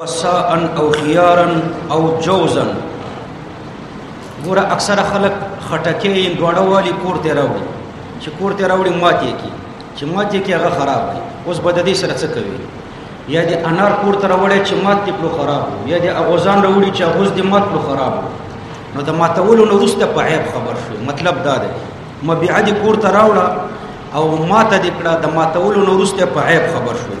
قصاءن او خيارن او جوزن ګوره اکثر خلک خټکې دوړه والی کور ته راوړي چې کور ته راوړي ماته کی چې ماته کی هغه خراب وي اوس بد دې سره څه کوي یا دې انار کور ته راوړي چې ماته په خراب یا دې اغوزان راوړي چې اغوز دې ماته په خراب نو د ماتولو نو رسته په عیب خبر شو مطلب دا دی مبيع دې کور ته راوړه او ماته دې کړه د ماتولو نو رسته په عیب خبر شو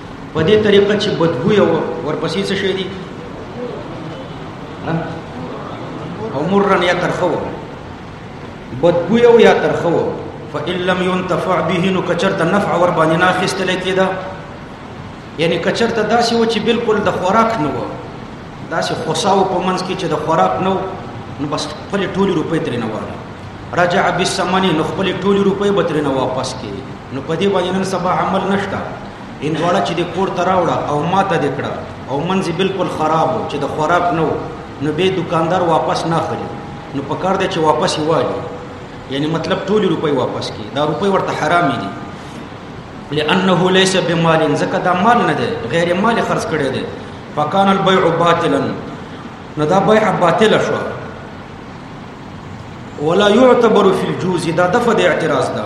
په دې طریقه چې بدبوی او ورپسې څه شي دي او مرن یا ترخو بدبوی او یا ترخو فإن لم ينتفع به نو کچرته نفع ور باندې نه اخیستل کېده یعنی کچرته داسې و چې بالکل د خوراک نه و داسې خوساو په منځ کې چې د خوراک نه نو بس خپل ټولي روپۍ ترې نه وره رجع بالثمن نو خپل ټولي روپۍ به ترې نه واپس کړي نو په دې باندې نن سبا عمل نشته هندواړه چې د کور ته راوړه او ما ته دې کړه او منځ بالکل خراب و چې د خوراک نه و نو به دکاندار واپس نه خري نو په کار دی چې واپس یې والی یعنی مطلب ټولې روپۍ واپس کړي دا روپۍ ورته حرامې دي لانه ليس بمال زکه دا مال نه دی غیر مال خرج کړي دی فکان البيع باطلا نو دا بيع باطل شو ولا يعتبر في الجوز دا دفع د اعتراض ده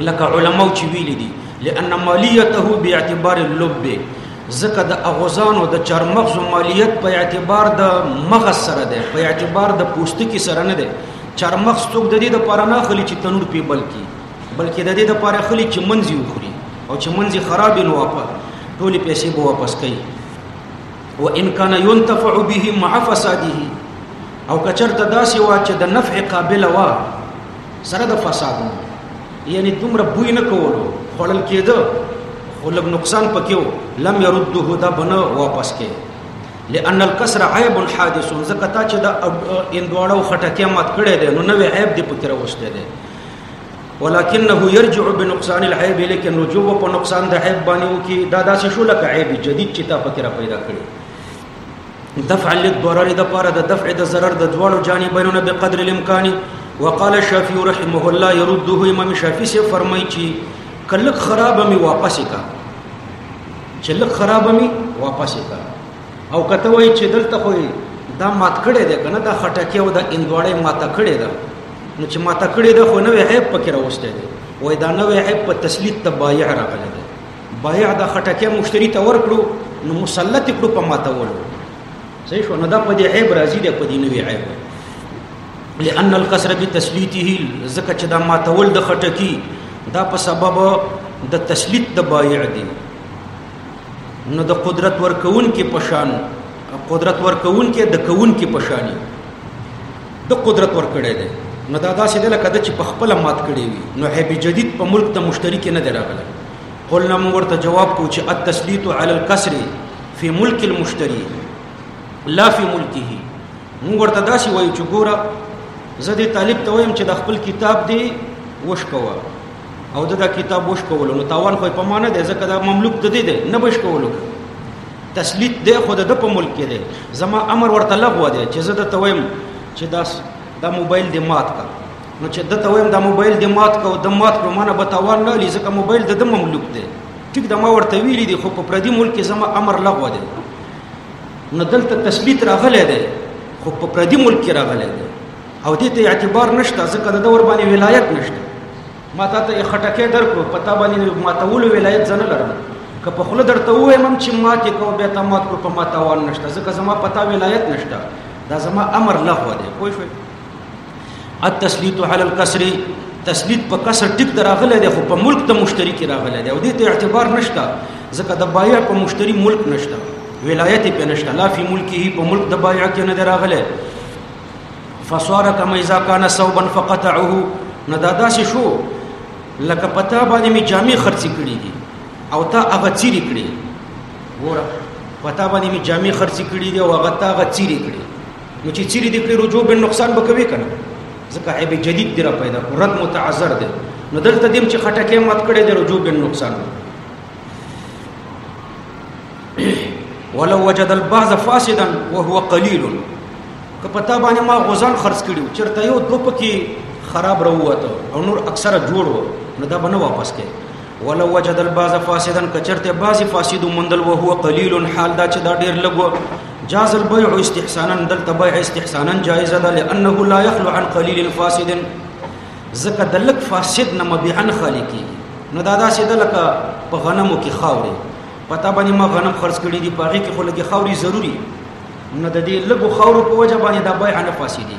لکه علماو چې ویلي دي لأن مالیته باعتبار اللب ځکه د اغوزانو د چرمغزو مالیت په اعتبار د مغز سره ده په اعتبار د پوستکي سره نه ده چرمغز څوک د دې لپاره نه خلی چې تنور په بل کې بلکې د دې لپاره خلی چې منځي وخوري او چې منځي خراب نو واپس ټولې پیسې به واپس کوي و ان کان ينتفع به مع فساده او کچرته داسې وا چې د نفع قابل وا سره د فسادونو یعنی دومره بوی نه کولو خوړل کېده خو لږ نقصان پکې و لم يرده دا بنه واپس کې لأن الكسر عيب حادث ځکه تا چې دا اندواړو خټکه مات کړي دي نو نوې عیب دې پکې راوستي دي ولكنه يرجع بنقصان العيب لكن رجوع په نقصان د عیب باندې وکي دا داسې شو لکه عیب جدید چې تا پکې را پیدا کړي دفع للضرر د پاره د دفع د ضرر د دواړو جانبینو نه بقدر الامکان وقال الشافعي رحمه الله يرده امام شافعي سے فرمایي چې کله خراب می واپس کا چې لک خراب می واپس کا او کته وای چې دلته خو دا مات کړي ده کنه دا خټکی او دا اندواړې ماته کړي ده نو چې ماته کړي ده خو نو عیب پکې راوسته ده وای دا نو عیب په تسلیت تبایع راغله بایع د خټکه مشتری ته ورکړو نو مسلط کړو په ماتولو صحیح شو نو دا په دې عیب راځي د په دې نوې عیب لأن القصر بتسلیته زکه چې دا ماتول د خټکی دا په سبب د تسلیت د بایع دی نو د قدرت ورکون کې پشان قدرت ورکون کې د کون کې پشانی د قدرت ورکړې ده نو دا داسې ده لکه د چې په خپل مات کړې وي نو هبي جدید په ملک ته مشترک نه دی راغلی قلنا موږ ورته جواب کو چې التسلیط علی الكسر فی ملک المشتری لا فی ملکه موږ ورته داسې وایو چې ګوره زه دې طالب ته وایم چې د خپل کتاب دی وشکوه او دا, دا کتاب وش کولو نو تاوان خو په معنی دی ځکه دا مملوک د دې دی نه بش کولو تسلیت دی خو د په ملک کې دی زما امر ورته لغوه دی چې زه د تویم چې دا دا موبایل دی مات کړ نو چې د تویم د موبایل د مات کو د مات کو معنی به تاوان نه لې ځکه موبایل د مملوک دی ټیک د ما ورته ویلي دي خو په پردي ملک کې زما امر لغوه دی نو دلته تثبیت راغلی دی خو په پردي ملک کې راغلی دی او دې ته اعتبار نشته ځکه د دور باندې ولایت نشته ما تا ته خټکه درکو پتا باندې ما ته ول ولایت زنه لرم که په خله درته وایم چې ما ته کو به تمات کو په ما تاوان نشته ځکه زما پتا ولایت نشته دا زما امر لغوه دی پوه شئ التسلیط علی الكسر تسلیط په کسر ټیک دراغله دی خو په ملک ته مشتری کې راغله دی او دې ته اعتبار نشته ځکه د بایع په مشتری ملک نشته ولایت په نشته لا فی ملکه په ملک د بایع کې نه دراغله فصار کما اذا كان ثوبا فقطعه نه دا داسې شو لکه پتا باندې می جامې خرڅ کړې دي او تا هغه چیرې کړې ګوره پتا باندې می جامې خرڅ کړې دي او هغه تا هغه چیرې کړې نو چې چیرې دې کړی رجوع به نقصان به کوي کنه ځکه عیب جدید دی را پیدا کو رد متعذر دی نو دلته دیم چې خټکه مات کړي د رجوع به نقصان ولو وجد البعض فاسدا وهو قليل که پتا باندې ما غزان خرڅ کړي چرته یو دو پکې خراب راوته او نور اکثره جوړ و نو دا بنه واپس کړي ولو وجد الباز فاسدا کچرته باز فاسد مندل او هو قليل حال دا چې دا ډیر لګو جاز البيع استحسانا دل تبع استحسانا جائز ده لانه لا يخلو عن قليل فاسد زکه دلک فاسد نه مبيعا خالي کی نو دا داسې دلک په غنمو کې خاوري پتا باندې ما غنم خرج کړی دی پاره کې خو لګي خاوري ضروری نو د دې لګو خاورو په وجه باندې دا بيع نه فاسدي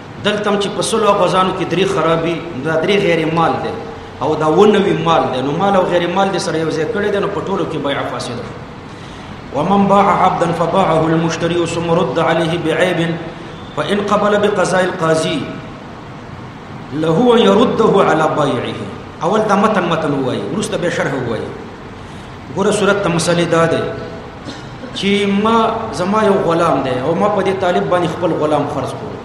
دلته چې په سلو غزانو کې درې خرابي دا درې غیر مال دي او دا ونوي مال دي نو مال او غیر مال دي سره یو ځای کړي دي نو په ټولو کې بیع فاسده ومن باع عبدا فباعه المشتري ثم رد عليه بعيب فإن قبل بقضاء القاضي له يرده على بيعه اول دا متن متن وای ورسته به شرح وای ګوره صورت ته مسلې دا دی چې ما زما یو غلام دی او ما په دې طالب باندې خپل غلام فرض کړو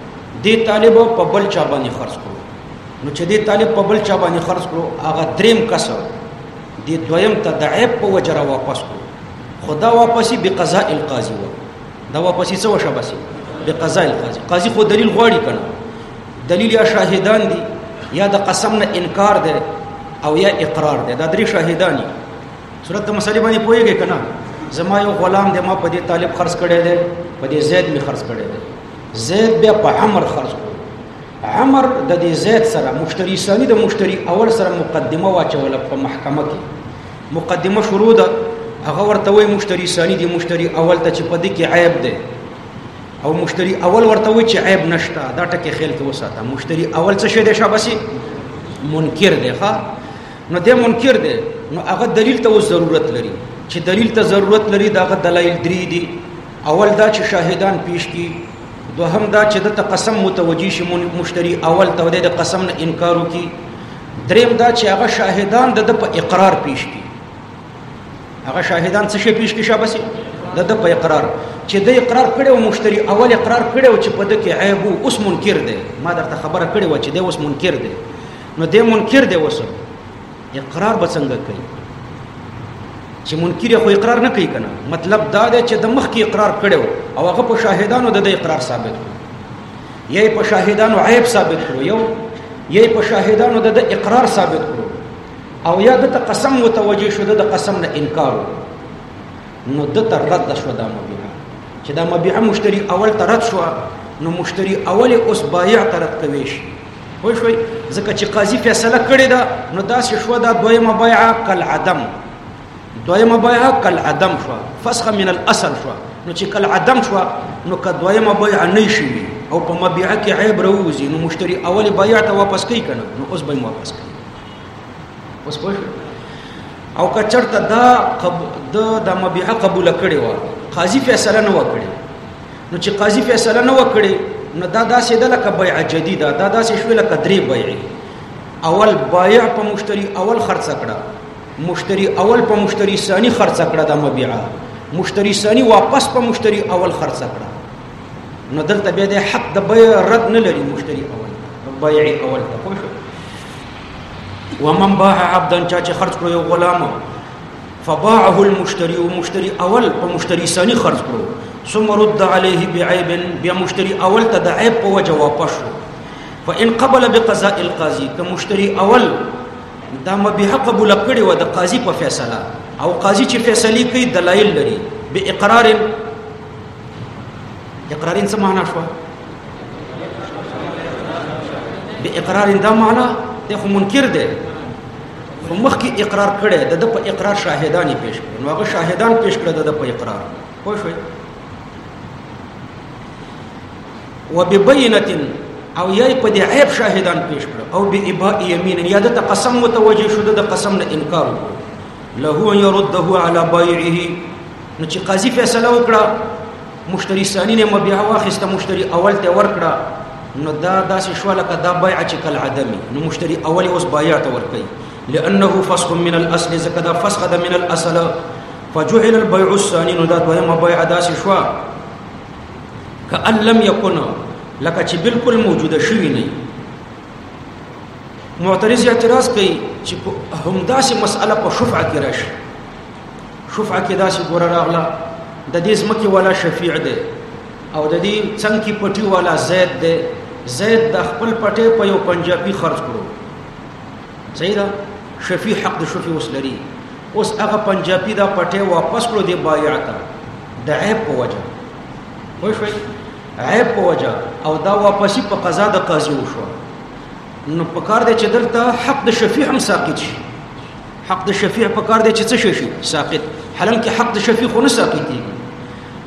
دې طالب په بل چا باندې فرض کړو نو چې دې طالب په بل چا باندې فرض کړو هغه دریم کس دې دویم ته د عیب په وجره واپس کړو خدا واپسی به قضاء القاضي و دا واپسی څه وشه بسي به قضاء القاضي قاضي خو دلیل غواړي کنه دلیل یا شاهدان دي یا د قسم نه انکار دی او یا اقرار دی دا درې شاهدان دي صورت د مسلې باندې پوهیږي کنه زما یو غلام دی ما په دې طالب خرج کړی دی په دې زید می خرج کړی دی زید بیا په عمر خرج کړ عمر د دې زید سره مشتری ثانی د مشتری اول سره مقدمه واچوله په محکمه کې مقدمه شروع ده هغه ورته وای مشتری ثانی دی مشتری اول ته چې په دې کې عیب دی او مشتری اول ورته وای چې عیب نشته دا ټکی خیال کې وساته مشتری اول څه شی دی شابسي منکر دی ښا نو د منکر دی نو هغه دلیل ته ضرورت لري چې دلیل ته ضرورت لري دا غو دلایل درې دي اول دا چې شاهدان پیش کی دوهم دا چې د قسم متوجی شي مشتری اول ته د قسم نه انکار وکي دریم دا چې هغه شاهدان د په اقرار پیش کی هغه شاهدان څه شي پیش کې شابسي د د په اقرار چې د اقرار کړي او مشتری اول اقرار کړي او چې په د کې عیب اوس منکر دی ما درته خبره کړي و چې د اوس منکر دی نو د منکر دی اوس اقرار به څنګه کوي چې منکر خو اقرار نه کوي کنه مطلب دا دی چې د مخ کې اقرار کړي او هغه په شاهدانو د د اقرار ثابت کړي یې په شاهدانو عیب ثابت کړو یو یې په شاهدانو د اقرار ثابت کړو او یا د قسم متوجه شو د قسم نه انکار نو د تر رد شو د مبيعه چې د مبيعه مشتری اول تر رد شو نو مشتری اول اوس بایع تر رد کوي شي خو شوي ځکه چې قاضي فیصله کړې ده نو دا شو دا دویمه بایعه کل عدم دویمه بایعه کل عدم شو فسخ من الاصل شو نو چې کل عدم شو نو که دویمه بایعه نه شي او په مبيعه کې عیب راوځي نو مشتری اول بایع ته واپس کوي کنه نو اوس به واپس کوي اوس پوه او کچرته دا قب د د مبيعه قبول کړي و قاضي فیصله نه وکړي نو چې قاضي فیصله نه وکړي نو دا داسې د لکه بيع جديده دا داسې شو لکه درې بيع اول بيع په مشتري اول خرڅ کړه مشتري اول په مشتري ثاني خرڅ کړه د مبيعه مشتري ثاني واپس په مشتري اول خرڅ کړه نو دلته بیا د حق د بیع رد نه لري مشتری اول بیع اول ته پوه شو ومن باع عبدا چا چې خرج کړو یو غلام فباعه المشتري ومشتري اول په مشتري ثاني خرج کړو ثم رد عليه بعيب بیا مشتري اول ته د عیب په وجه واپس شو فان قبل بقضاء القاضي که مشتري اول دا مبيحه قبول کړي و د قاضي په فیصله او قاضي چې فیصله کوي دلایل لري به اقرار اقرارین څه معنا شو به اقرار دا معنا ته خو منکر دی خو مخکې اقرار کړي د په اقرار شاهدان یې پیش کړي نو هغه شاهدان پیش کړي د په اقرار خو شوي وببینه او یې په دې عیب شاهدان پیش کړ او به ابا یمین یا د قسم متوجه شو د قسم نه انکار له یرده علی بایعه نو چې قاضي فیصله وکړه مشتری ثانی نه مبيعه واخیسته مشتری اول ته ورکړه نو دا داسې شو لکه دا بيع چې کل عدمي نو مشتری اول اوس بيع ته ورکړي لانه فسخ من الاصل زکه دا فسخ د من الاصل فجعل البيع الثاني نو دا دویمه بيع داسې شو کأن لم يكن لکه چې بالکل موجوده شوی نه معترض اعتراض کوي چې همداسې مسأله په شفعه کې راشي شفعه کې داسې ګور راغله د دې سمکه والا شفیع ده او د دې څنګه پټي والا زید ده زید د خپل پټې په یو پنجابي خرج کړو صحیح ده شفیع حق د شفیع اوس لري اوس هغه پنجابي دا پټې واپس کړو دی بایع ته د عیب په وجه وای شوي عیب په وجه او دا واپسی په قضا د قاضي وشو نو په کار دی چې دلته حق د شفیع هم ساقط شي حق د شفیع په کار دی چې څه شي شي ساقط حلال کې حق د شفیع خو نه ساقطي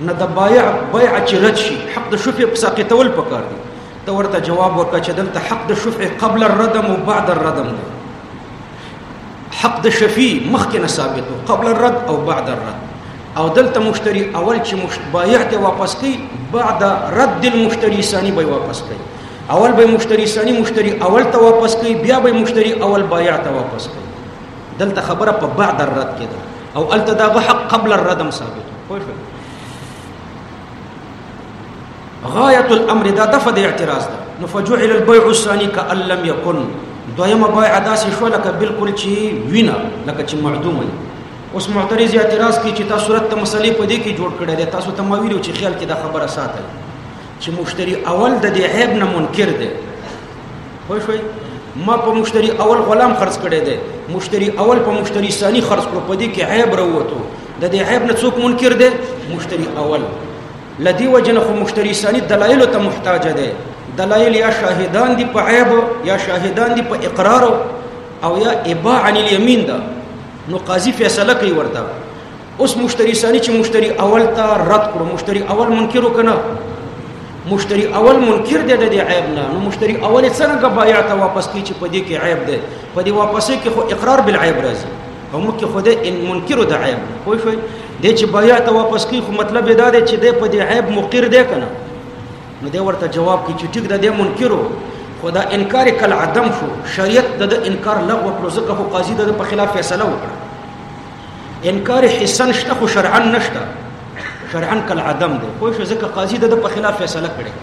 نه د بایع بایع چې رد شي حق د شفیع په ساقطول په کار دی ته ورته جواب ورکړه چې دلته حق د شفع قبل الردم او بعد الردم دی حق د شفیع مخکې نه ثابت او قبل الرد او بعد الرد او دلته مشتری اول چې بایع ته واپس کوي بعد رد المشتری ثاني به واپس کوي اول به مشتری ثاني مشتری اول ته واپس کوي بیا به مشتری اول بایع ته واپس کوي دلته خبره په بعد الرد کې ده او الته دا حق قبل الردم ثابت خو غايه الامر دا دفع د اعتراض ده نو فجعل البيع الثاني كأن لم يكن دویمه بایع داسې شو لکه بالکل چې وینا لکه چې معدومه اوس معترض اعتراض کوي چې تاسو صورت ته مسلې په دې کې جوړ کړی دی تاسو ته ما ویلو چې خیال کې دا خبره ساتي چې مشتری اول د دې عیب نه منکر دی خو شوي ما په مشتری اول غلام خرڅ کړی دی مشتری اول په مشتری ثانی خرڅ کړو په دې کې عیب راووتو د دې عیب نه څوک منکر دی مشتری اول لدی وجنه خو مشتری ثانی دلایل ته محتاج دی دلایل یا شاهدان دی په عیب یا شاهدان دی په اقرار او یا اباع عن الیمین ده نو قاضي فیصله کوي ورته اوس مشتری ثانی چې مشتری اول ته رد کړو مشتری اول منکر وکنه مشتری اول منکر دی د عیب نه نو مشتری اول څنګه بایع ته واپس کی چې پدې کې عیب دی پدې واپس کې خو اقرار بالعیب راځي او موږ کې خو دې ان منکر د عیب خو شوي دې چې بایع ته واپس کی خو مطلب دا دی چې دې پدې عیب مقر دی کنه نو دې ورته جواب کی چې ټیک ده دې منکرو خدا انکار کل عدم شو شریعت د انکار لغو کړو ځکه خو قاضي د په خلاف فیصله وکړه انکار حسن شته خو شرعا نشته شرعا کل عدم دی خو شو ځکه قاضي د په خلاف فیصله کړي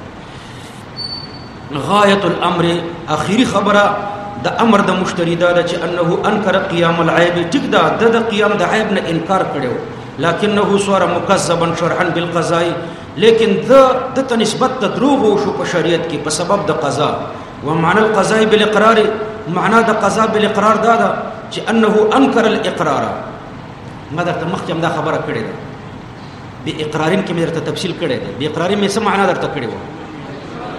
غایت الامر اخیری خبره د امر د مشتری دا ده چې انه انکر قیام العیب ټیک دا د قیام د عیب نه انکار کړو لکنه سوار مکذبا شرعا بالقضاء لیکن د د نسبت د دروغ شو په شریعت کې په سبب د قضا ومعنى القضاء بالاقرار معنا د قضاء بالاقرار دا ده چې انه انکر الاقرار ما درته مخکې هم دا خبره کړې ده به اقرارین کې مې درته تفصیل کړې ده به اقرارین مې څه معنا درته کړې و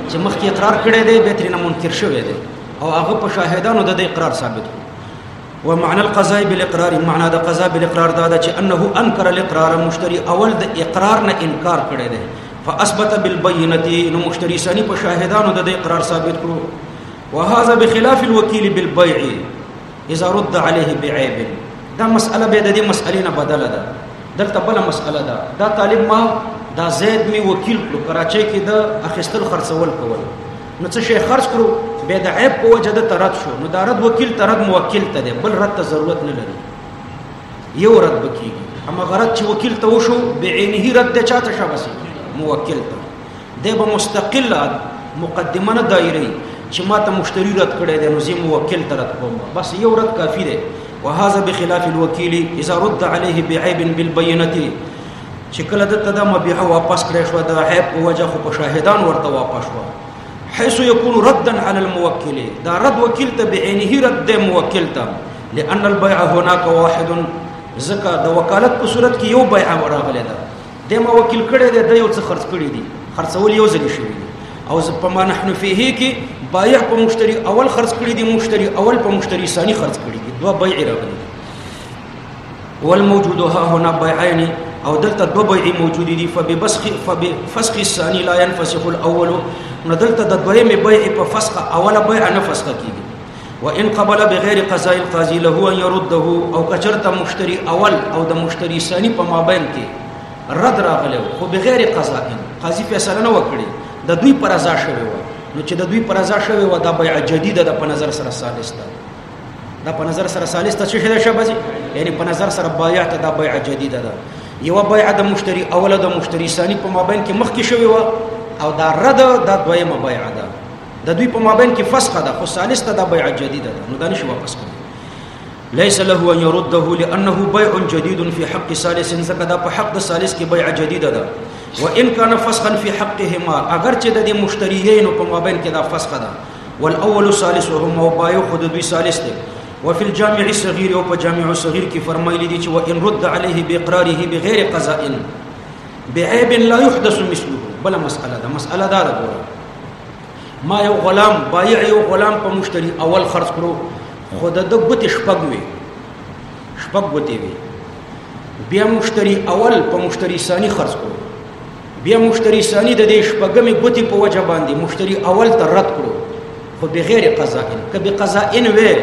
چې مخکې اقرار کړې ده به ترې نه منکر شوې ده او هغه په شاهدانو د اقرار ثابت کړ ومعنى القضاء بالاقرار معنى د قضاء بالاقرار دا ده چې انه انکر الاقرار مشتری اول د اقرار نه انکار کړی دی فاثبت بالبينه نو مشتری ثاني په شاهدانو د اقرار ثابت کړو وهذا بخلاف الوكيل بالبيع اذا رد عليه بعيب دا مسأله به د دې مسألې نه بدله ده دلته بل مسأله ده دا طالب ما دا زید می وکیل کړو کراچۍ کې د اخیستل خرڅول کول نو څه شي خرج کړو به د عیب په وجه د ترد شو نو دا رد وکیل ترد موکل ته دی بل رد ته ضرورت نه لري یو رد بکیږي اما غرض چې وکیل ته وشو بعینه رد د چاته شابسي موکل ته دی به مستقل مقدمه نه دایره چې ما ته مشتری رد کړی دی نو زه موکل ته رد کوم بس یو رد کافی دی وهذا بخلاف الوکیل اذا رد عليه بعیب بالبینه چې کله د تدا مبيحه واپس کړې شو د عیب په وجه خو په شاهدان ورته واپس شو حيث يكون ردا على الموكل دا رد وکیل ته بعینه رد د موکل ته لأن البيع هناك واحد زکه د وکالت په صورت کې یو بيع راغلی ده د موکل کړي دی د یو څه خرڅ کړي دي خرڅول یو ځل شوی دی او په ما نحن فيه کې بایع په مشتری اول خرڅ کړي دي مشتری اول په مشتری ثاني خرڅ کړي دي دوه بيع راغلي والموجود ها هنا بيعين او دلته دو بيع موجود دي فبفسخ فبفسخ الثاني لا ينفسخ الاول نو دلته د دویم بيع په فسخ اوله بيع نه فسخ کیږي وان قبل بغیر قضاء القاضي له ان يرده او کچرته مشتری اول او د مشتری ثاني په مابین کې رد راغله خو بغیر قضاء قاضي فیصله نه وکړي د دوی پر رضا شوی و نو چې د دوی پر رضا شوی و دا بيع جديده د په نظر سره ثابت ده دا په نظر سره ثالث ته څه شي شبزي یعنی په نظر سره بایع ته دا بایع جدیده ده یو بایع د مشتری اوله د مشتری ثانی په مابین کې مخکې شوی و او دا رد دا دویمه بایع ده د دوی په مابین کې فسخه ده خو ثالث ته دا بایع جدیده ده نو دا نشي واپس کوي ليس له ان يرده لانه بيع جديد في حق ثالث زکه دا په حق د ثالث کې بيع جديده ده وان كان فسخا في حقهما اگر چې د مشتريینو په مابین کې دا فسخه ده والاول ثالثهم او پایو خود دوی ثالث دی وفي الجامع الصغير او په جامع الصغير کې فرمایلی دي چې وان رد عليه باقراره بغیر قضاء بعيب لا يحدث مثله بل مسأله ده مسأله ده ده ما یو غلام بایع یو غلام په مشتری اول خرج کړو خود د ګوت شپګ وي شپګ ګوتې وي بیا مشتری اول په مشتری ثاني خرج کړو بیا مشتری ثانی د دې شپږمې ګوتی په وجه باندې مشتری اول ته رد کړو خو بغیر قضاء ان که به قضاء ان وې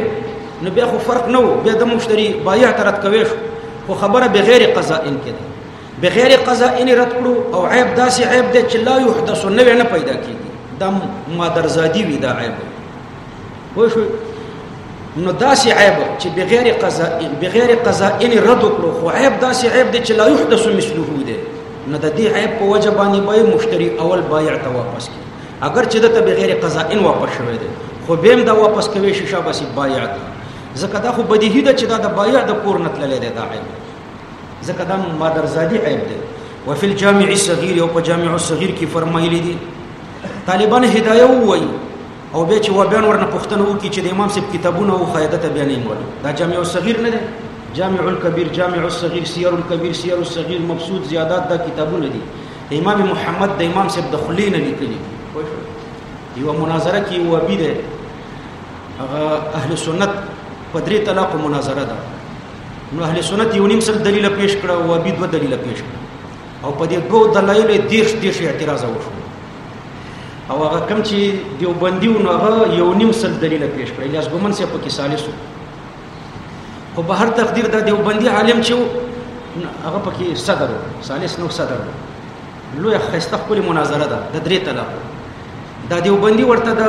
نو بیا خو فرق نه وو بیا د مشتری بایع ته رد کوي خو خبره بغیر قضاء ان کې ده بغیر قضاء ان رد کړو او عیب داسې عیب ده چې لا یحدث نو نه پیدا کیږي دا مادرزادی وی دا عیب وای شو نو داسې عیب چې بغیر قضاء بغیر قضاء ان رد کړو خو عیب داسې عیب دی چې لا يحدث مثله دی نو د دې عیب په وجه باندې به مشتری اول بایع ته واپس کی اگر چې د بغیر قضاء ان واپس شوی دی خو به هم دا واپس کوي شي شابه سي بایع ته ځکه دا خو بدیهی ده چې دا د بایع د کور نتللې ده دا عیب ځکه دا مادرزادي عیب دی وفي الجامع الصغير او په جامع الصغير کې فرمایلی دي طالبان هدايه وایي او بیا چې و بیان ورنه پښتنه وکړي چې د امام صاحب کتابونه او خیاده ته بیان نه وړي دا جامع الصغیر نه دی جامع الكبير جامع الصغير سير الكبير سير الصغير مبسوط زیادات دا کتابونه دي امام محمد د امام صاحب د خلی نه لیکلي یو مناظره کې و بي ده هغه اهل سنت په درې طلاق مناظره ده نو اهل سنت یو نیم سر دلیل پیش کړه او بي دوه دلیل پیش کړه او په دې دوه دلایل دیش دیش اعتراض وشو او هغه کم چې دیوبندي و نو هغه یو نیم سل دلیل پیش کړی الیاس ګومن سه پکې ثالث خو به هر تقدیر دا دیوبندي عالم چې هغه پکې صدر ثالث نو صدر لوی خسته خپل مناظره ده د درې طلاق دا دیوبندي ورته د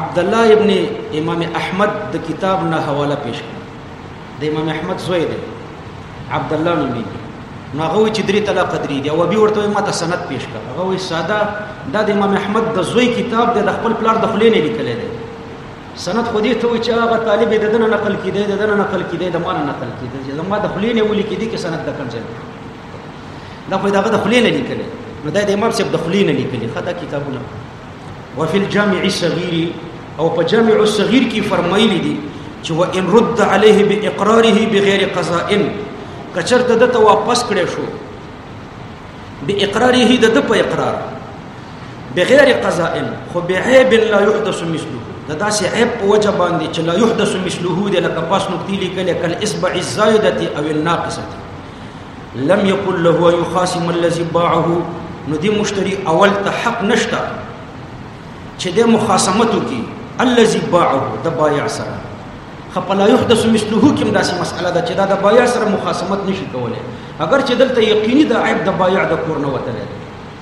عبد الله ابن امام احمد د کتاب نه حواله پیش کړ د امام احمد زوی دی عبد الله نومي نو هغه وی چې درې طلاق درې دی او به ورته ما ته سند پیش کړ هغه وی ساده دا د امام احمد د زوی کتاب دی د خپل پلار د خلینې لیکل دی سند خو دې ته وی چې هغه طالب د دنه نقل کړي د دنه نقل کړي د مان نقل کړي چې زما د خلینې ولي کړي کې سند د کوم ځای دا په دغه د خلینې لیکل نو دا د امام صاحب د خلینې لیکل خطا کتابونه وفي الجامع الصغير او په جامع الصغير کې فرمایلی دي چې و ان رد عليه باقراره بغیر قضاء کچرته د ته واپس کړې شو باقراره د د په اقرار بغیر قضاء خو بعيب لا يحدث مثله دا داسې عیب په وجه باندې چې لا يحدث مثله د لکه پاس نقطې لیکل کل اسبع الزائده او الناقصه لم يقل له ان يخاصم الذي باعه نو دې مشتری اول ته حق نشته چې د مخاصمت کی الذي باعه د بایع سره خپلا يحدث مثله کوم داسې مسأله ده چې دا د بایع سره مخاصمت نشي کولای اگر چې دلته یقیني د عیب د بایع د کور نه وتلی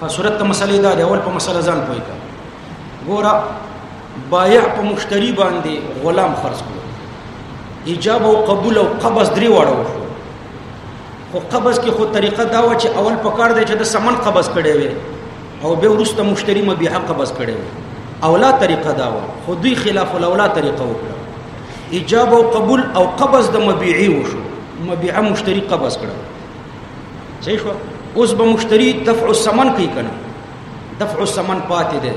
ښه صورت ته مسلې دا دی اول په مسله ځان پوي کا ګوره بایع په مشتری باندې غلام فرض کړو ایجاب او قبول او قبض درې واړه وشو خو قبض کې خو طریقه دا و چې اول په کار دی چې د سمن قبض کړي وي او به ورسته مشتری مبيعه قبض کړي وي اولا طریقه دا و خو دوی خلاف الاولا طریقه وکړه ایجاب او قبول او قبض د مبيعي وشو مبيعه مشتري قبض کړه صحیح شو اوس به مشتری دفع الثمن کوي کنه دفع الثمن پاتې ده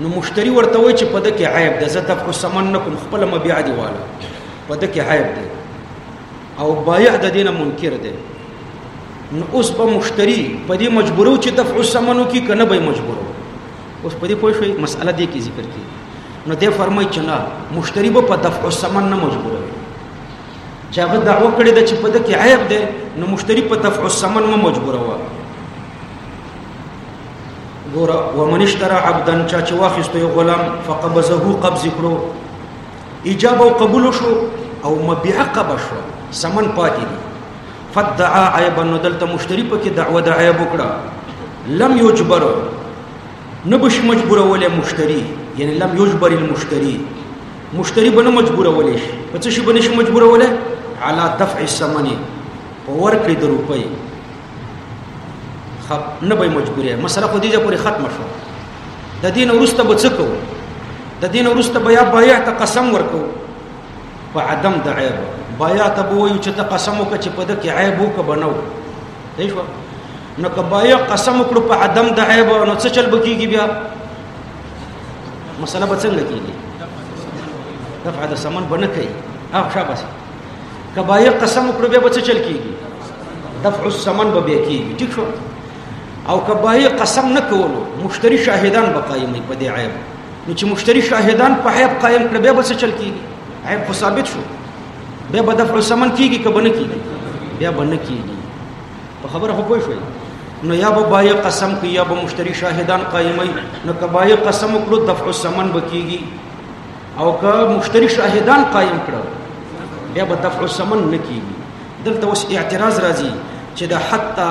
نو مشتری ورته وای چې په دکې عیب ده زه دفع الثمن نکوم خپل مبيع دی واله په دکې عیب ده او بایع د دینه منکر ده نو اوس به مشتری په دې مجبورو چې دفع الثمن کوي کنه به مجبورو اوس په دې پوه شوي مسأله دې کې ذکر کړي نو دې فرمایي چې نه مشتری به په دفع الثمن نه مجبوروي چې هغه دعوه کړې ده چې په دې کې عیب ده نو مشتری په دفع الثمن مو مجبوروه ګور ومن اشترى عبدا چا چې واخیستو یو غلام فقبضه قبض کړو اجابه او قبول شو او مبيع قبض شو سمن پاتې دي فدعا عیبا نو دلته مشتری په کې دعوه د عیب وکړه لم یجبر نه بشي مجبورولې مشتری یعنی لم یجبر المشتری مشتری به نه مجبورولې شي په څه شي به نشي مجبورولې علا دفع الثمن په ورکړې د روپۍ خب نه به مجبورې مسله خو دې پورې ختم شو د دین ورسته به څه کوو د دین ورسته بیا بایع ته قسم ورکو په عدم د عیب بایع ته به وایو چې ته قسم وکړه چې په دې کې عیب وکړه بنو صحیح شو نو کبایا قسم وکړو په عدم د عیب نو څه چل بکیږي بیا مسله به څنګه کیږي دفع د سمن بنه کوي ها شابه کبایا قسم وکړو بیا به څه چل کیږي دفع السمن به بیا کیږي ٹھیک شو او کبایا قسم نه کولو مشتری شاهدان به قائمې په دې عیب نو چې مشتری شاهدان په عیب قائم کړ بیا به څه چل کیږي عیب ثابت شو بیا به دفع سمن کیږي که بنه کیږي بیا بنه کیږي په خبره خو پوه شوي نو یا به بای قسم کوي یا به مشتری شاهدان قائمي نو که بای قسم وکړو دفع سمن بکیږي او که مشتری شاهدان قائم کړو بیا به دفع سمن نکیږي دلته اوس اعتراض راځي چې دا حتی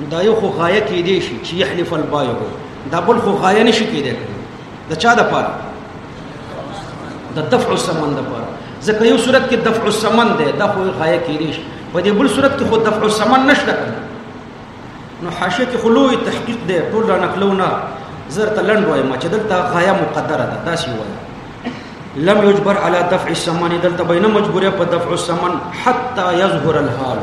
نو دا یو خو غایه کې دی شي چې يحلف البایع دا بل خو غایه نشي کېدای د چا د پاره د دفع الثمن د پاره ځکه یو صورت کې دفع الثمن دی دا خو غایه کې دی شي په دې بل صورت کې خو دفع الثمن نشته نو حاشیه کې خلوی تحقیق دی ټول را نقلونه زر تلند وایم چې دلته غایه مقدره ده دا سی وایم لم يجبر على دفع الثمن دلته بینه مجبوره په دفع الثمن حتى يظهر الحال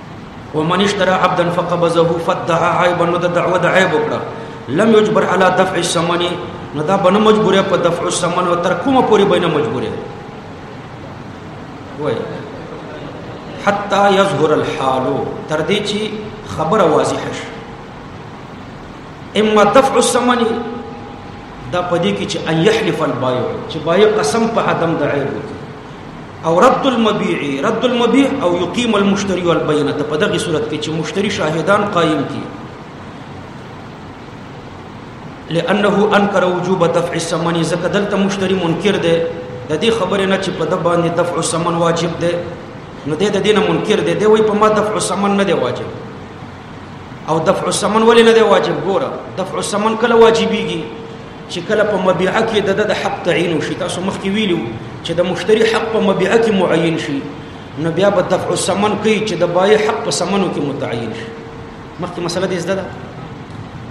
ومن اشترى عبدا فقبضه فدعا عيبا نو د دعوه د عيب وکړه لم يجبر على دفع الثمن نو دا بنه مجبوره په دفع الثمن او تر کومه پورې بنه مجبوره وای حتا يظهر الحال تر دې چې خبره واضح شي اما دفع الثمن دا پدې کې چې ان يحلف البايع چې بایع قسم په عدم د عیب وکړي او رد المبيع رد المبيع او يقيم المشتري والبينه په دغه صورت کې چې مشتري شاهدان قائم کی لانه انکر وجوب دفع الثمن زکه دلته مشتري منکر دی د دې خبرې نه چې په د باندې دفع الثمن واجب دی نو د دې نه منکر دی دی وای په ما دفع الثمن نه دی واجب او دفع الثمن ولې نه دی واجب ګوره دفع الثمن کله واجبېږي چې کله په مبيعه کې د د حق تعین شي تاسو مخکې ویلو چې د مشتری حق په مبيعه کې معین شي نو بیا به دفع الثمن کوي چې د بای حق په ثمنو کې متعین شي مخکې مسله دې زده ده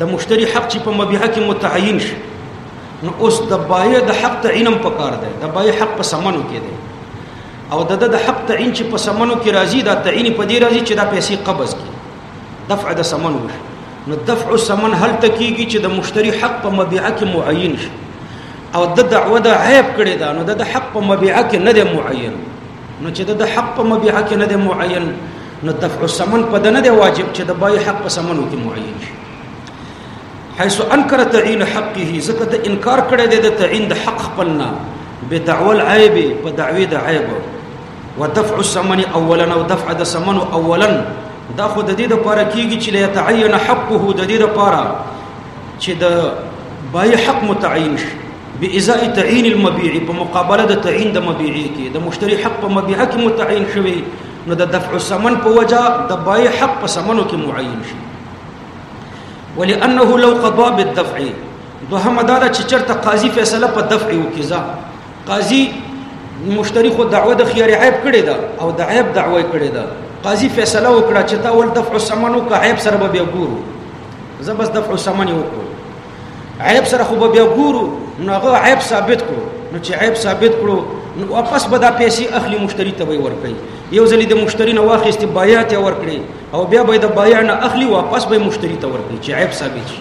د مشتری حق چې په مبيعه کې متعین شي نو اوس د بای د حق تعینم پکار دی د بای حق په ثمنو کې دی او د د حق تعین چې په ثمنو کې راځي دا تعین په دې راځي چې دا پیسې قبض کړي دفع د سمن وشي نو دفع سمن هل تکیږي چې د مشتری حق په مبيعه کې معین شي او د دعوه د عیب کړي دا نو د حق په مبيعه کې نه دی معین نو چې د حق په مبيعه کې نه دی معین نو دفع سمن په دنه دی واجب چې د بای حق په سمنو کې معین شي حيث انکر تعین حقه زکه د انکار کړي د تعین د حق خپلنا بدعوه العیب په دعوی د عیب ودفع الثمن اولا او دفع د ثمن اولا دا خو د دې د پاره کیږي چې لا تعین حقه د دې د پاره چې د بای حق متعین شي بإزاء تعین المبيع په مقابله د تعین د مبيع کې د مشتری حق په مبيع کې متعین شوی نو د دفع الثمن په وجه د بای حق په ثمنو کې معین شي ولانه لو قضى بالدفع دوهم دا چې چرته قاضي فیصله په دفع وکړي قاضي مشتری خو دعوه د خيار عیب کړی دا او د عیب دعوه کړی دا قاضي فیصله وکړه چې تا ول دفع الثمن او که عیب سره به ګورو زه بس دفع الثمن وکړو عیب سره خو به ګورو نو هغه عیب ثابت کړو نو چې عیب ثابت کړو نو واپس به دا پیسې اخلي مشتری ته وي ورکړي یو ځل د مشتری نه واخیست بایع ته ورکړي او بیا به د بایع نه اخلي واپس به مشتری ته ورکړي چې عیب ثابت شي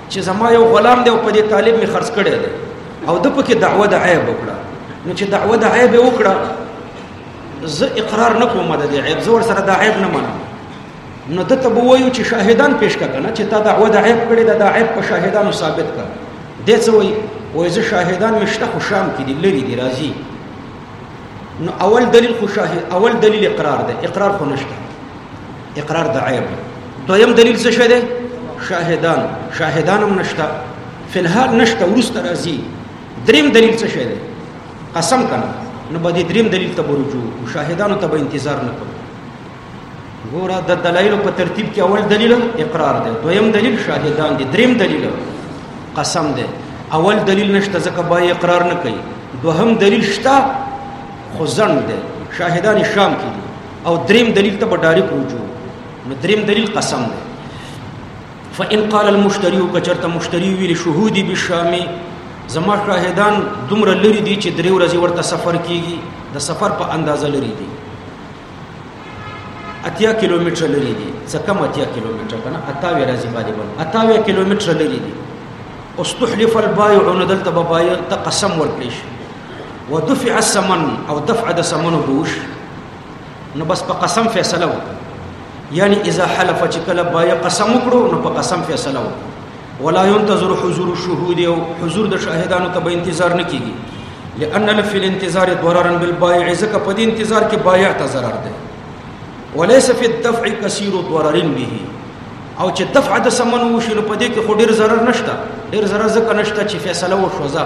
چې زما یو غلام دی او په دې طالب می خرڅ کړی دی او د پکې دعوه د عیب وکړه نو چې دعوه د عیب وکړه زه اقرار نه کوم د عیب زه ور سره د عیب نه منم نو دته به وایو چې شاهدان پیش کړه چې تا دعوه د عیب کړې ده د عیب په شاهدانو ثابت کړه د څه وایي وایي زه شاهدان مشته خو شام کې دي لري دي راځي نو اول دلیل خو شاهد اول دلیل اقرار ده اقرار خو نشته اقرار د عیب دویم دلیل څه شه ده شاهدان شاهدان هم نشته فلحال نشته ورسته راځي دریم دلیل څه شه ده قسم کنه نو به دې دریم دلیل ته ورجو شاهدانو ته به انتظار نه کوو ګوره د دلایل په ترتیب کې اول دلیل اقرار دی دویم دلیل شاهدان دي دریم دلیل قسم دی اول دلیل نشته ځکه با اقرار نه کوي دوهم دلیل شته خو ځند دی شاهدان شام کې دي او دریم دلیل ته به ډایرک رجوع نو دریم دلیل قسم دی فإن قال المشتري کچرته مشتری ویل شهودي بالشام زما شاهدان دومره لري دي چې درې ورځې ورته سفر کیږي د سفر په اندازه لري دي اتیا کیلومتر لري دي څه کم اتیا کیلومتر کنه اتاوی راځي باندې باندې اتاوی کیلومتر لري دي استحلف البائع ندلت ببائع ته قسم ورکړي ودفع السمن او دفع د سمنو بوش نو بس په قسم فیصله وکړه یعنی اذا حلف چې کله بای قسم وکړو نو په قسم فیصله وکړو ولا ينتظر حضور الشهود او حضور د شاهدانو ته به انتظار نه کیږي لئن لفی الانتظار ضررا بالبائع ځکه په دې انتظار کې بایع ته ضرر دی وليس في الدفع كثير ضرر به او چې دفع د سمن وشي نو په دې کې خو ډیر ضرر نشته ډیر ضرر ځکه نشته چې فیصله وشوځه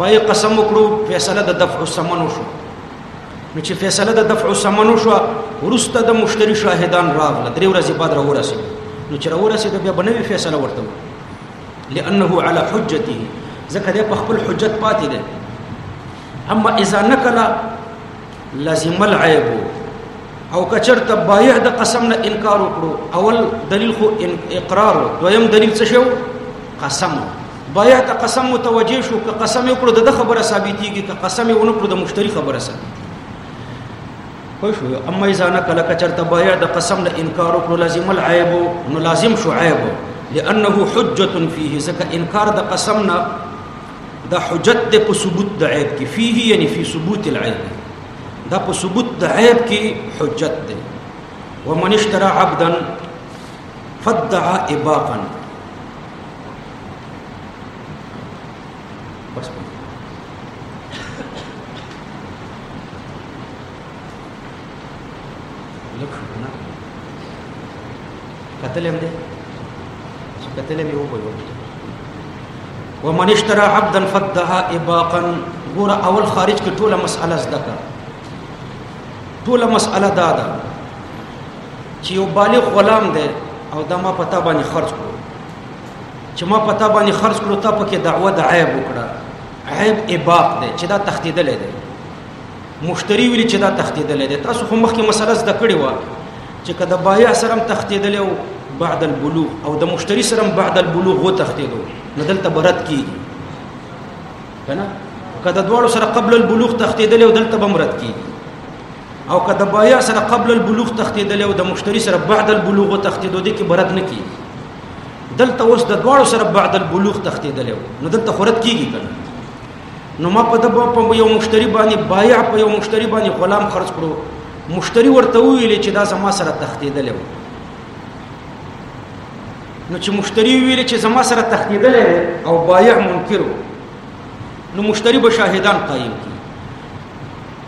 باید قسم وکړو فیصله د دفع الثمن وشو نو چې فیصله د دفع الثمن وشو ورسته د مشتری شاهدان راغله درې ورځې بعد راورسې نو چې راورسې د بیا بنوي فیصله ورته لانه على حجته ځکه د په خپل حجت پاتې ده اما اذا نقل لازم العيب او کچرته بایع د قسم نه انکار وکړو اول دلیل خو اقرار دویم دلیل څه شو قسم بیا ته قسم متوجه شو که قسم یې کړو د خبره ثابتېږي که قسم یې ونه کړو د مشتری خبره ثابتېږي خو شو اما اذا نقل کچرته بیا د قسم له انکار کړو لازم العیب نو لازم شو عیب لانه حجه فيه ځکه انکار د قسم نه د حجت د په ثبوت د عیب کې فيه یعنی فی ثبوت العیب دا په ثبوت د عیب کې حجت ده ومن اشترى عبدا فدعا اباقا بس لکه نه قتل هم دي قتل هم یو په یو ومن اشترى عبدا فدها اباقا ګور اول خارج کې ټوله مسأله زده کړه ټوله مسأله دا ده چې یو بالغ غلام دی او دا ما پتا باندې خرج کړو چې ما پتا باندې خرج کړو تا پکې دعوه د عیب وکړه عیب اباق دی چې دا تخدیدل دی مشتری ویل چې دا تخدیدل دی تاسو خو مخکې مسله زده کړې و چې کله بایع سره تخدیدل او بعد البلوغ او د مشتری سره بعد البلوغ و تخدیدو ندلته برت کیږي کنه کله دوړو سره قبل البلوغ تخدیدل او دلته بمرت کیږي او که د بایع سره قبل البلوغ تختیدل او د مشتری سره بعد البلوغ تختیدو دي کې برد نه کیږي دلته اوس د دواړو سره بعد البلوغ تختیدل نو دلته خورت کیږي کنه نو ما په د په یو مشتری باندې بایع په یو مشتری باندې غلام خرج کړو مشتری ورته ویل چې دا زما سره تختیدل نو چې مشتری ویل چې زما سره تختیدل او بایع منکرو نو مشتری به شاهدان قائم کی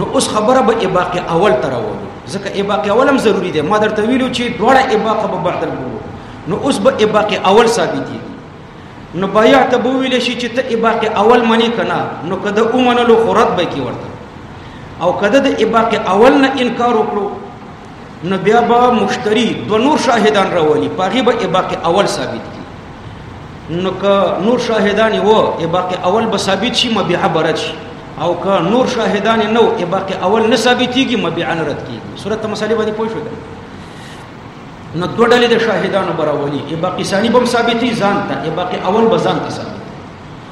نو اوس خبره به اباق اول تر وو ځکه اباق اول هم ضروری دی ما درته ویلو چې دواړه اباق به بعد البو نو اوس به اباق اول ثابت دي نو بیا ته به ویل شي چې ته اباق اول منی کنا نو کده اومنلو خورت به کی ورته او کده د اباق اول نه انکار وکړو نو بیا به مشتری دو نور شاهدان راولي پاغي به اباق اول ثابت کی نو که نور شاهدان وو اباق اول به ثابت شي مبيع برد شي او که نور شاهدان نو اباق اول نه ثابتيږي مبيع نه رد کیږي صورت مسالې باندې پوه شو نو دوه ډلې د شاهدانو براولي اباق ثاني به ثابتي ځان ته اباق اول به ځان ته ثابت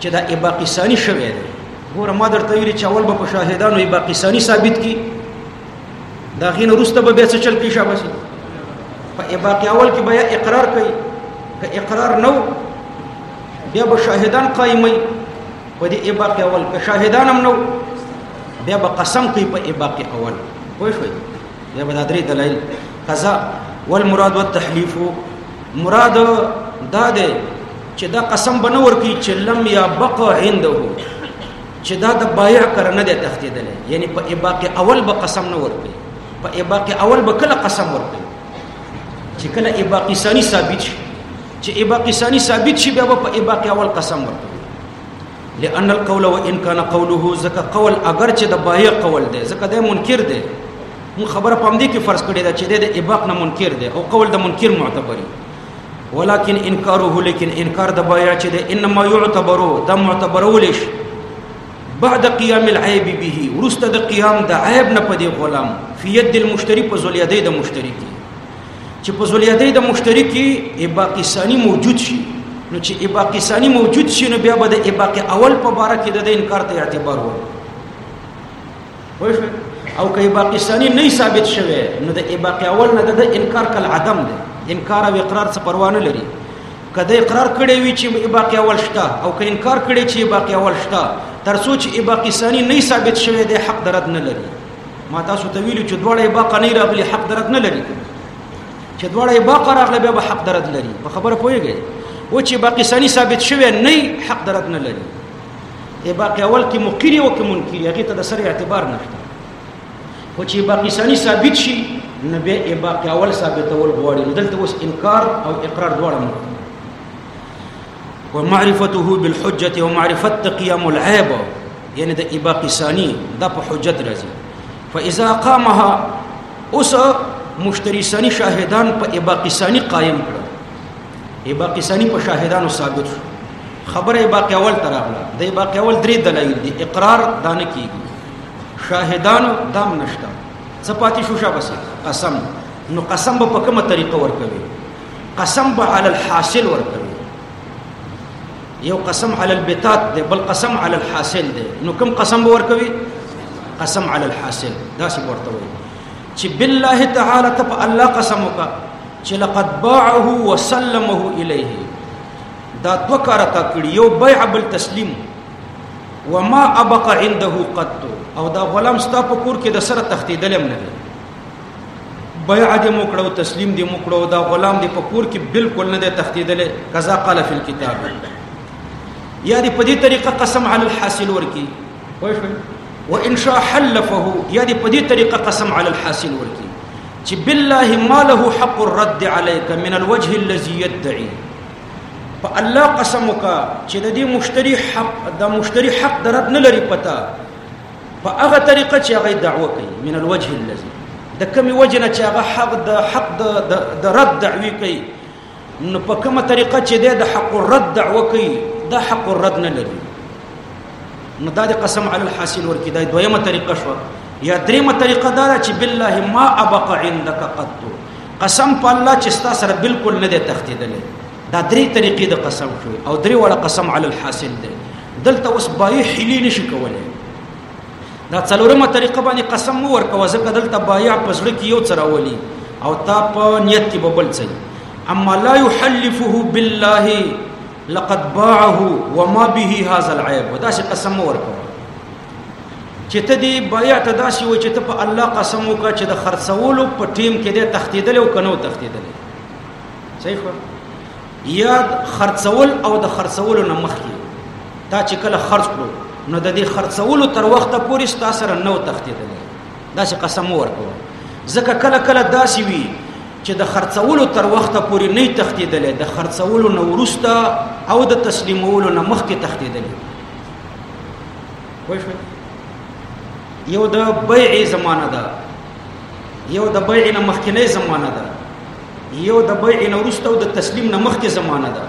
چې دا اباقسانی شوی دی ګوره ما درته ویلي چې اول به په شاهدانو اباقسانی ثابت کی دا غین وروسته به بیا څه چل کې شابه شي په اباقي اول کې بیا اقرار کوي که اقرار نو بیا به شاهدان قائمي په دې اباقي اول که شاهدان هم نو بیا به قسم کوي په اباقي اول وای شوي بیا به درې دلایل قضا والمراد والتحلیف مراد دا دی چې دا قسم بنه ورکی چې لم یا بق عنده چې دا د بایع کرنه ده تختیدل یعنی په اباق اول به قسم نه ورکی په اباق اول به کله قسم ورکی چې کله اباق ثانی ثابت شي چې اباق ثانی ثابت شي بیا په اباق اول قسم ورکی لأن القول وإن كان قوله زکه قول اگر چې د بایع قول ده زکه د منکر ده مون خبره پام دي کې فرض کړی دا چې د اباق نه منکر ده او قول د منکر معتبري ولكن انکاره لیکن انکار د بیا چې د انما يعتبرو د معتبرول شي بعد قيام العيب به ورسته د قيام د عيب نه پدې غلام في يد المشتري په زوليادې د مشتري کې چې په زوليادې د مشتري کې اباقي ثاني موجود شي نو چې اباقي ثاني موجود شي نو بیا به د اباقي اول په باره کې د انکار ته اعتبار وکړي وای شو او که باکستاني نه ثابت شوه نو د باقي اول نه د انکار کل عدم دی انکار او اقرار څه پروا نه لري کله اقرار کړي وي چې باقي اول شته او که انکار کړي چې باقي اول شته تر څو چې باکستاني نه ثابت شوه د حق درد نه لري ما تاسو ته ویلو چې دواړه باقي نه راغلي حق درد نه لري چې دواړه باقي راغلي به حق درد لري په خبره پوهیږي او چې باکستاني ثابت شوه نه حق درد نه لري ای باقی اول کې مقری او کې منکری هغه ته د سر اعتبار نشته خو چې باقی ثانی ثابت شي نبی ای باقی اول ثابت اول غواړي دلته اوس انکار او اقرار دواړه ممکن ومعرفته بالحجه ومعرفت تقيام العيب یعنی د اباقی ثانی د په حجت راځي فاذا قامها اوس مشتری ثانی شاهدان په اباقی ثانی قائم کړ ای باقی سنی په شاهدانو ثابت شو خبره ای باقی اول تراغله د ای باقی اول درې دلایل دي اقرار دانه کیږي شاهدانو دام نشتا زپاتی شو شابسه قسم نو قسم په کومه طریقه ورکوي قسم به علی الحاصل ورکوي یو قسم علی البتات دی بل قسم علی الحاصل دی نو کوم قسم به ورکوي قسم علی الحاصل دا څه ورته وي چې بالله تعالی ته په الله قسم وکړه چې لقد باعه وسلمه الیه دا دو کار تا کړی یو بیع بل تسلیم وما ابق عنده قط او دا غلام ستا په کور کې د سره تختیدلم نه دی بیع دې مو کړو تسلیم دې مو کړو دا غلام دې په کور کې بالکل نه دی تختیدل کذا قال فی الكتاب یا دې په دې طریقه قسم علی الحاصل ورکی پوه شئ وان شاء حلفه یا دې په دې طریقه قسم علی الحاصل ورکی چې بالله ما له حق الرد عليك من الوجه الذي يدعي په الله قسم وکا چې د دې مشتری حق د مشتری حق درد نه لري پتا په هغه طریقه چې هغه دعوه کوي من الوجه الذي د کوم وجه نه چې هغه حق د حق د رد دعوی کوي نو په کومه طریقه چې دی د حق الرد دعوه کوي دا حق الرد نه لري نو دا د قسم علی الحاصل ورکی دا دویمه طریقه شو یا دریمه طریقه دا چې بالله ما ابق عندك قد قسم په الله چې ستا سره بالکل نه دی تختیدلې دا درې طریقې د قسم شو او درې وړه قسم علی الحاصل دی دلته اوس بای حلی نشي کولای دا څلورمه طریقه باندې قسم مو ورکوه ځکه دلته بایع په زړه کې یو څه راولي او تا په نیت کې به بل څه اما لا يحلفه بالله لقد باعه وما به هذا العيب دا څه قسم مو ورکوه چې ته دې بایع ته داسې و چې ته په الله قسم وکړه چې د خرڅولو په ټیم کې دې تختیدل او کنو تختیدل صحیح یا خرڅول او د خرڅولو نه مخکې تا چې کله خرڅ کړو نو د دې خرڅولو تر وخته پورې ستا سره نو تختیدل دا چې قسم ورکو ځکه کله کله داسې وي چې د خرڅولو تر وخته پورې نه تختیدل د خرڅولو نو ورسته او د تسلیمولو نه مخکې تختیدل وای شو یو د بیع زمانہ ده یو د بیع نه مخکنی زمانہ ده یو د بیع نه وروسته او د تسلیم نه مخکې زمانه ده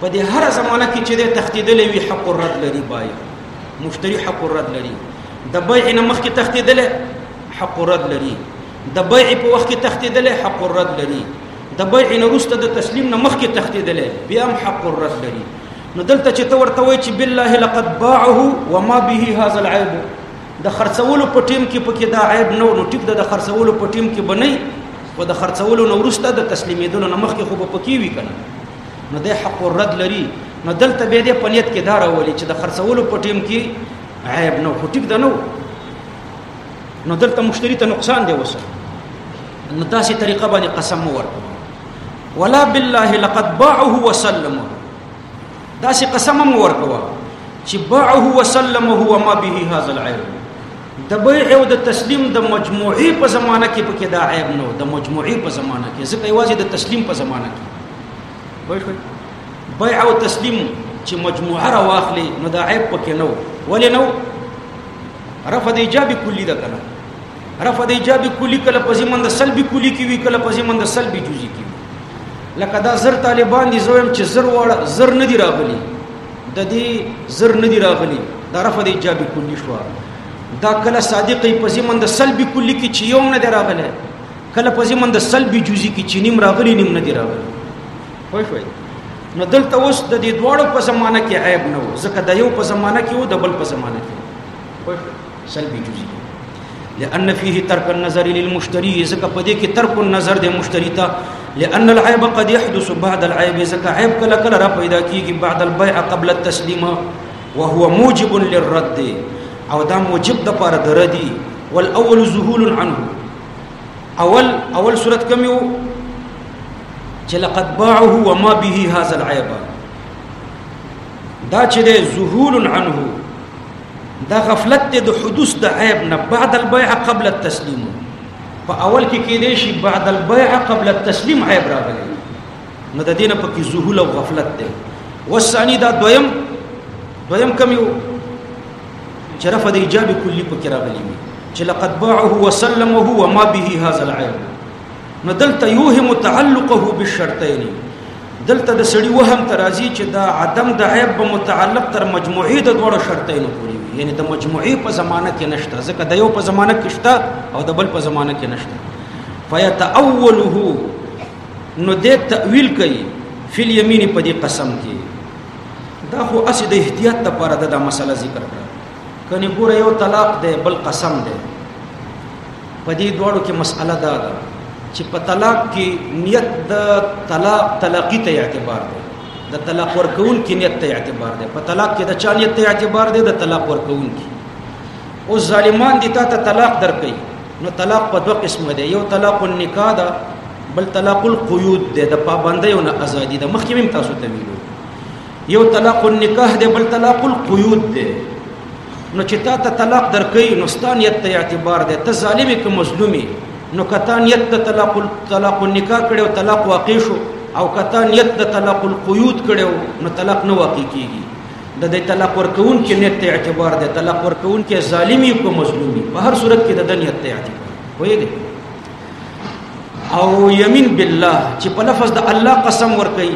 په دې هر زمانه کې چې د تختیدلې وي حق الرد لري بای مشتری حق الرد لري د بیع نه مخکې تختیدلې حق الرد لري د بیع په وخت کې تختیدلې حق الرد لري د بیع نه وروسته د تسلیم نه مخکې تختیدلې بیا هم حق الرد لري نو دلته چې ته ورته وای چې بالله لقد باعه وما به هذا العيب د خرڅولو په ټیم کې پکې دا عیب نه نو ټیک ده د خرڅولو په ټیم کې بنئ خو د خرڅولو نو ورسته د تسلیمېدلو نه مخکې خو به پکې وي کنه نو د حق رد لري نو دلته به د پنیت کې دار ولي چې د خرڅولو په ټیم کې عیب نه خو ټیک ده نو نو دلته مشتری ته نقصان دی وسه نو داسې طریقه باندې قسم ورکړه ولا بالله لقد باعه وسلمه دا سي قسم مو ورکوا چې باعه وسلم هو ما به هذا العيب د بيع او د تسلیم د مجموعي په زمانہ کې پکې دا عیب نو د مجموعي په زمانہ کې ځکه یوازې د تسلیم په زمانہ کې وای شو بيع او تسلیم چې مجموعه را واخلي نو دا عیب پکې نو ولې نو رفع د ایجاب کلی دا کنه رفع د ایجاب کلی کله په زمند سلبي کلی کې وی کله په زمند سلبي جزئی کې لکه دا زر طالبان دي زویم چې زر وړ زر نه دی راغلي د دې زر نه دی راغلي دا رفع د ایجاب کلی شو دا کله صادقې په زمن د سلب کلی کې چې یوم نه دی راغلی کله په زمن د سلب جزئی کې چې نیم راغلی نیم نه دی راغلی خو شوي نو دلته اوس د دې دواړو په زمانه کې عیب نه و ځکه د یو په زمانه کې و د بل په زمانه کې خو شوي سلبي جزئي لأن فيه ترك النظر للمشتري زكا بدي ترك النظر دي مشتري تا لأن العيب قد يحدث بعد العيب زكا عيب كلا كلا را إذا كيكي بعد البيع قبل التسليم وهو موجب للرد او دا موجب دا پر دردي والاول ذهول عنه اول اول سورة كم يو چې لقد باعه وما به هذا العيب دا چې زهول عنه دا غفلت ته د حدوث د عیب نه بعد البيع قبل التسلیم په اول کې کې دی شي بعد البيع قبل التسلیم عیب راغلی نو د دینه په کې ذهول او غفلت دی وسانی دا دویم دویم کم یو چې رفع د ایجاب کلی په کې راغلی چې لقد باعه وسلمه وما به هذا العيب نو دلته یوه متعلقه بالشرطین دلته د سړی وهم ترازی چې دا عدم د عیب به متعلق تر مجموعه د دوړو شرطین پوری وي یعنی د مجموعه په زمانه کې نشته ځکه د یو په زمانه کې شته او د بل په زمانه کې نشته فیتاوله نو د تاویل کوي فی الیمین په دې قسم کې دا خو اسی د احتیاط لپاره د مسله ذکر کړه کني ګوره یو طلاق دی بل قسم دی په دې دوړو کې مسأله دا ده چې په طلاق کې نیت د طلاق طلاقی ته اعتبار دی د طلاق ورکون کې نیت ته اعتبار دی په طلاق کې د چا نیت ته اعتبار دی د طلاق ورکون کې او ظالمان دي تا ته طلاق درکې نو طلاق په دوه قسمه دی یو طلاق النکاح ده بل طلاق القیود ده د پابندۍ او نه ازادي ده مخکې هم تاسو ته ویلو یو طلاق النکاح دی بل طلاق القیود دی نو چې تا ته طلاق درکې نو ستان یت ته اعتبار دی ته ظالم که مظلومی نو کته نیت ته طلاق طلاق النکاح کړو طلاق واقع شو او کته نیت ته طلاق القیود کړو نو طلاق نه واقع کیږي د دې طلاق ورکون کې نیت ته اعتبار دی طلاق ورکون کې ظالمی کو مظلومی په هر صورت کې د دنیت ته اعتبار وایي او یمین بالله چې په لفظ د الله قسم ورکړي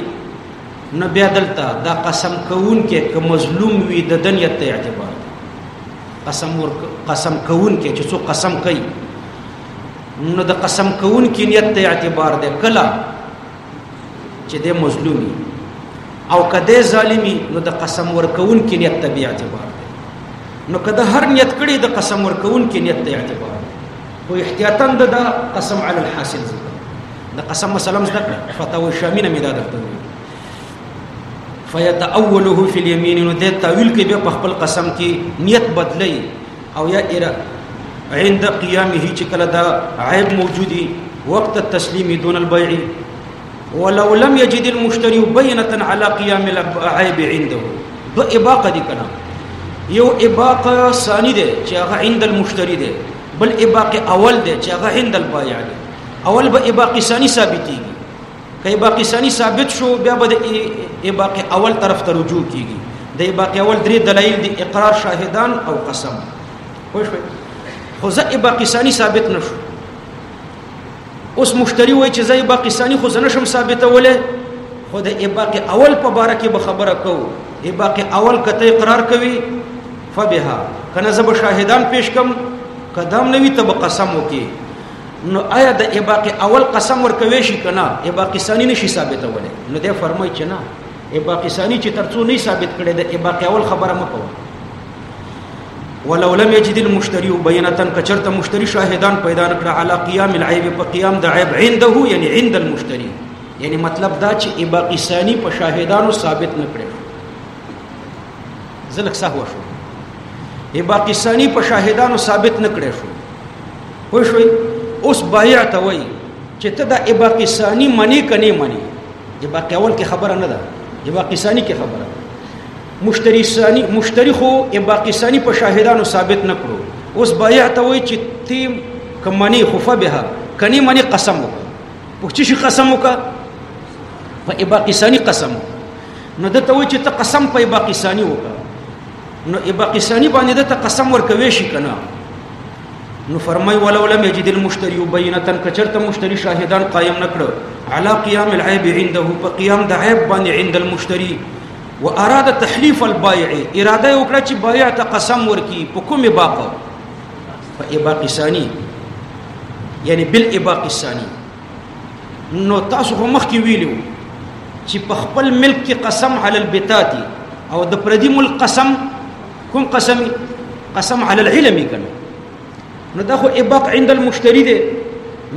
نو بیا دلته دا قسم کوون کې که مظلوم وي د دنیت ته اعتبار قسم ور قسم کوون کې چې څو قسم کوي نو د قسم کوون کې نیت ته اعتبار ده کله چې د مظلومي او کده ظالمي نو د قسم ور کوون کې نیت ته اعتبار ده نو کده هر نیت کړي د قسم ور کوون کې نیت ته اعتبار خو احتیاطا د دا قسم علی الحاصل ذکر د قسم مسلم ذکر فتاوی شامینه می دا درته فیتأوله فی الیمین نو د تاویل کې به په خپل قسم کې نیت بدلی او یا ارا عند قیامه چې کله دا عیب موجودی وقت التسلیم دون البیع ولو لم يجد المشتري بينه على قيام العيب عنده دو اباقه دي کنه یو اباقه ثاني ده چې هغه عند المشتري ده بل اباقه اول ده چې هغه عند البائع ده اول به اباقه ثاني ثابتي که اباقه ثاني ثابت شو بیا به اباقه اول طرف ته رجوع کیږي د اباقه اول درې دلایل دي اقرار شاهدان او قسم خوښ خو زه اباقه ثاني ثابت نشو اوس مشتری وای چې زای باقی ثانی خو زنه شم ثابتوله خو د باقی اول په باره کې به خبره کو د باقی اول کته اقرار کوي فبها کنه زب شاهدان پیش کم قدم نوی ته قسم وکي نو آیا د باقی اول قسم ورکوي شي کنه باقی ثانی نشي ثابتوله نو د فرمای چې نه باقی ثانی چې ترڅو نه ثابت کړي د باقی اول خبره مکوه ولو لم يجد المشتري بينه کچرته مشتري شاهدان پیدا نکړه على قيام العيب په قيام د عيب عنده يعني عند المشتري يعني مطلب دا چې اباقي ثاني په شاهدانو ثابت نکړي زلک سهو شو اباقي ثاني په شاهدانو ثابت نکړي شو خو شوي اوس بایع ته وای چې ته د اباقي ثاني منی کني منی اباقي اول کې خبره نه ده اباقي ثاني کې خبره مشتری ثانی مشتری خو ام باقی ثانی په شاهدانو ثابت نکړو اوس بایع ته وای چې تیم کمنی خفه بها کنی منی قسم وکړه په چې قسم وکړه په ام باقی ثانی قسم نو د ته وای چې ته قسم په ام باقی ثانی وکړه نو ام باقی ثانی باندې د ته قسم ورکوي شي کنه نو فرمای ولو لم یجد المشتری بینتا کچرته مشتری شاهدان قائم نکړو علا قیام العیب عنده په قیام د عیب باندې عند المشتری و اراده تحلیف البایع اراده وکړه چې بایع ته قسم ورکی په کومه باقه په اباقی ثانی یعنی بل اباقی ثانی نو تاسو هم مخکې ویلو چې په خپل ملک کې قسم علی البتات او د پردي ملک قسم کوم قسم قسم علی العلم کنه نو دا خو اباق عند المشتری دی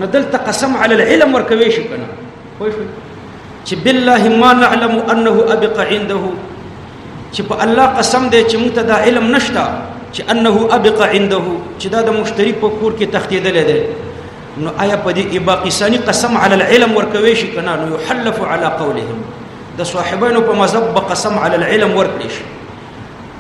نو دلته قسم علی العلم ورکوي شي کنه پوه شو چې بالله ما نعلم انه ابق عنده چې په الله قسم دی چې موږ ته دا علم نشته چې انه ابق عنده چې دا د مشتری په کور کې تختیدل دی نو آیا په دې اباقی ثانی قسم علی العلم ورکوي شي کنه نو يحلف علی قولهم د صاحبانو په مذهب قسم علی العلم ورکړي شي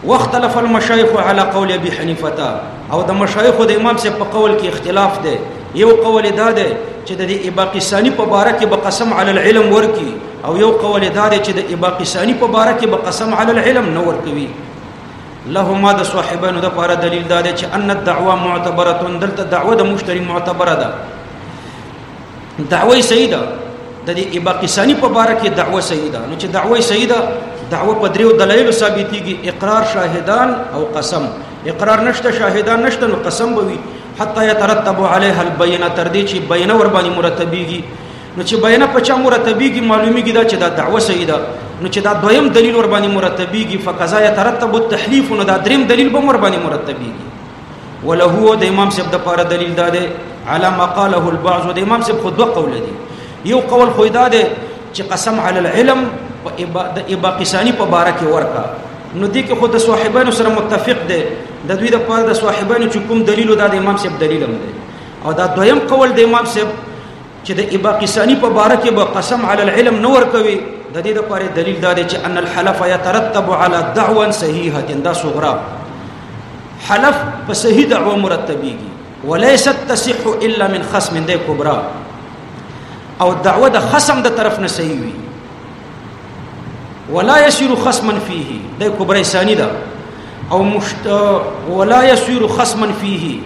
واختلف المشايخ على قول ابي حنيفه او د مشايخ د امام سي په قول کې اختلاف دی یو قول دا دی چې د اباقي ثاني په باره کې به قسم على العلم ورکی او یو قول دا دی چې د اباقي ثاني په باره کې به قسم على العلم نه ورکوي لهما د صاحبانو د لپاره دلیل دا دی چې ان الدعوه معتبره دلته دعوه د مشتری معتبره ده دعوی صحیح ده د دې اباقسانی په باره کې دعوه صحیح ده نو چې دعوه صحیح ده دعوه په دریو دلایلو ثابتېږي اقرار شاهدان او قسم اقرار نشته شاهدان نشته نو قسم به وي حتی يترتب عليها البينه تر دې چې بینه ور باندې مرتبيږي نو چې بینه په چا مرتبيږي معلومیږي دا چې دا دعوه صحیح ده نو چې دا دویم دلیل ور باندې مرتبيږي فقضا يترتب التحلیف نو دا دریم دلیل به ور باندې مرتبيږي ولهو د امام صاحب د پاره دلیل دا دی على ما قاله البعض د امام صاحب خود قول دی یو قول خو دا دی چې قسم علی العلم د اباقسانی په باره کې ورکا نو دې کې خو د صاحبانو سره متفق دی د دوی د پاره د صاحبانو چې کوم دلیل دا د امام صاحب دلیل هم دی او دا دویم قول د امام صاحب چې د اباقسانی په باره کې به قسم علی العلم نور کوي د دې لپاره دلیل دا دی چې ان الحلف يترتب على دعوه صحیحه دا صغرا حلف په صحیح دعوه مرتبيږي وليست تصح الا من خصم ده کبرا او دعوه د خصم د طرف نه صحیح وي ولا يسير خصما فيه ده کبرا ثاني ده او مشت ولا يسير خصما فيه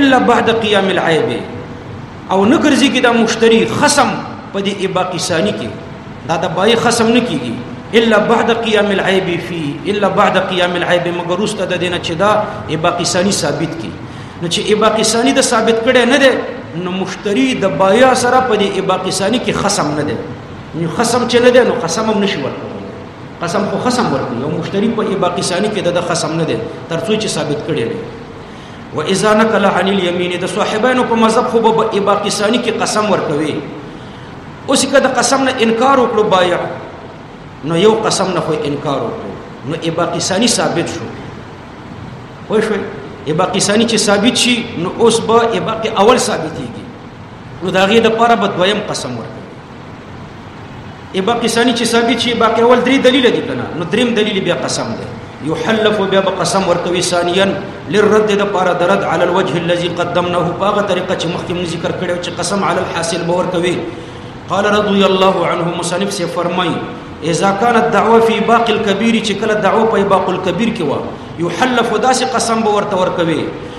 الا بعد قیام العیب او نه ګرځي کې دا مشتری خصم په دې اباقی ثانی کې دا د بای خصم نه کیږي الا بعد قیام العیب فی الا بعد قیام العیب مگر واستد دینه چې دا اباقی ثانی ثابت کی نو چې اباقی ثانی د ثابت کړي نه ده نو مشتری د بای سره په دې اباقی ثانی کې خصم نه ده نو خصم چې نه ده نو خصم هم نشي ورکول قسم خو خصم ورکړي او مشتری په اباقی ثانی کې د خصم نه ده ترڅو چې ثابت کړي و اذا نقل عن اليمين د صاحبانو په مذهب خو به باقی ثانی کې قسم ورکوي اوس کده قسم نه انکار وکړو بایع نو یو قسم نه خو انکار وکړو نو باقی ثانی ثابت شو خو شو باقی ثانی چې ثابت شي نو اوس به باقی اول ثابتيږي نو دا غي د پاره به دویم قسم ورکړي ای باقی سانی چې ثابت شي باقی اول درې دلیل دي کنه نو دریم دلیل بیا قسم دی یحلف بیا به قسم ورکوي ثانیا للرد د پاره درد علی الوجه الذي قدمناه باغه طریقه چې مخکې موږ ذکر کړو چې قسم علی الحاصل باور کوي قال رضی الله عنه مصنف سے فرمای اذا كانت دعوه في باقي الكبير چې کله دعوه په باقي الكبير کې و يحلف داسې قسم به ورته ورکوي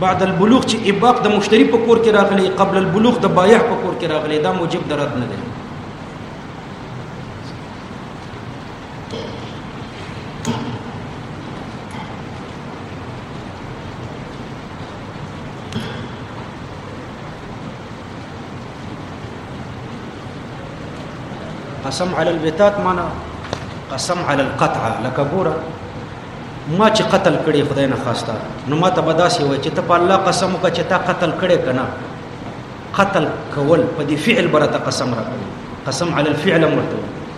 بعد البلوغ چې اباق د مشتری په کور کې راغلی قبل البلوغ د بایع په کور کې راغلی دا موجب درد نه دی قسم على البتات معنا قسم على القطعه لکه ګوره ما چې قتل کړي خدای نه خواسته نو ما ته به داسې وای چې ته په الله قسم وکړه چې تا قتل کړي کنه قتل کول په دې فعل برته قسم راکړي قسم علی الفعل مرته